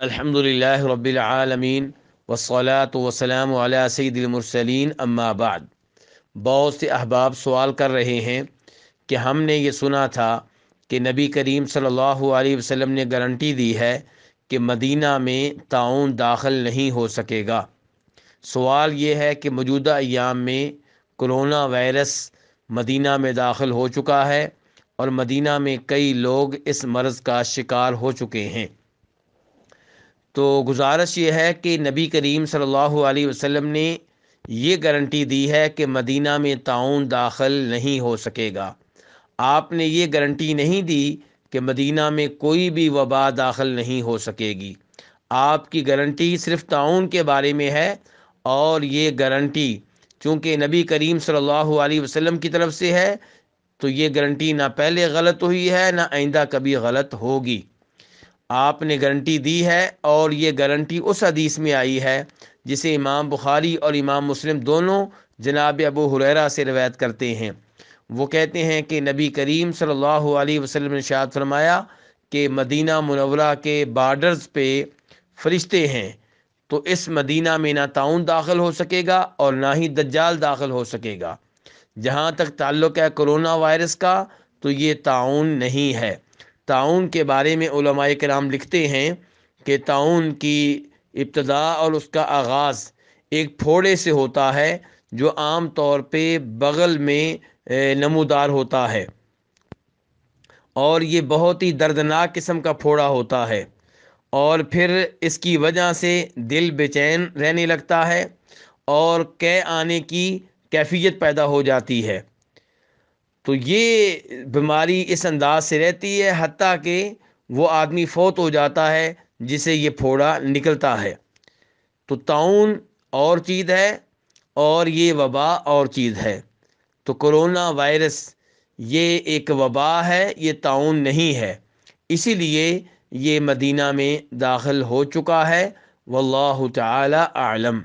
الحمد للہ رب العالمین وصلاۃ وسلام علیہ سید المرسلین، اما بعد۔ بہت سے احباب سوال کر رہے ہیں کہ ہم نے یہ سنا تھا کہ نبی کریم صلی اللہ علیہ وسلم نے گارنٹی دی ہے کہ مدینہ میں تعاون داخل نہیں ہو سکے گا۔ سوال یہ ہے کہ موجودہ ایام میں کرونا وائرس مدینہ میں داخل ہو چکا ہے اور مدینہ میں کئی لوگ اس مرض کا شکار ہو چکے ہیں۔ تو گزارش یہ ہے کہ نبی کریم صلی اللہ علیہ وسلم نے یہ گارنٹی دی ہے کہ مدینہ میں تعاون داخل نہیں ہو سکے گا۔ آپ نے یہ گارنٹی نہیں دی کہ مدینہ میں کوئی بھی وبا داخل نہیں ہو سکے گی۔ آپ کی گارنٹی صرف تعاون کے بارے میں ہے اور یہ گارنٹی چونکہ نبی کریم صلی اللہ علیہ وسلم کی طرف سے ہے تو یہ گارنٹی نہ پہلے غلط ہوئی ہے، نہ آئندہ کبھی غلط ہوگی۔ آپ نے گارنٹی دی ہے اور یہ گارنٹی اس حدیث میں آئی ہے جسے امام بخاری اور امام مسلم دونوں جناب ابو حریرہ سے روایت کرتے ہیں۔ وہ کہتے ہیں کہ نبی کریم صلی اللہ علیہ وسلم نے شاد فرمایا کہ مدینہ منورہ کے بارڈرز پہ فرشتے ہیں، تو اس مدینہ میں نہ تعاون داخل ہو سکے گا اور نہ ہی دجال داخل ہو سکے گا۔ جہاں تک تعلق ہے کرونا وائرس کا، تو یہ تعاون نہیں ہے۔ تعاون کے بارے میں علماء کرام لکھتے ہیں کہ تعاون کی ابتدا اور اس کا آغاز ایک پھوڑے سے ہوتا ہے جو عام طور پہ بغل میں نمودار ہوتا ہے۔ اور یہ بہت ہی دردناک قسم کا پھوڑا ہوتا ہے۔ اور پھر اس کی وجہ سے دل بے چین رہنے لگتا ہے اور کہہ آنے کی کیفیت پیدا ہو جاتی ہے۔ تو یہ بیماری اس انداز سے رہتی ہے حتیٰ کہ وہ آدمی فوت ہو جاتا ہے، جسے یہ پھوڑا نکلتا ہے۔ تو تعاون اور چیز ہے اور یہ وبا اور چیز ہے۔ تو کرونا وائرس یہ ایک وبا ہے، یہ تعاون نہیں ہے۔ اسی لیے یہ مدینہ میں داخل ہو چکا ہے۔ واللہ تعالی اعلم۔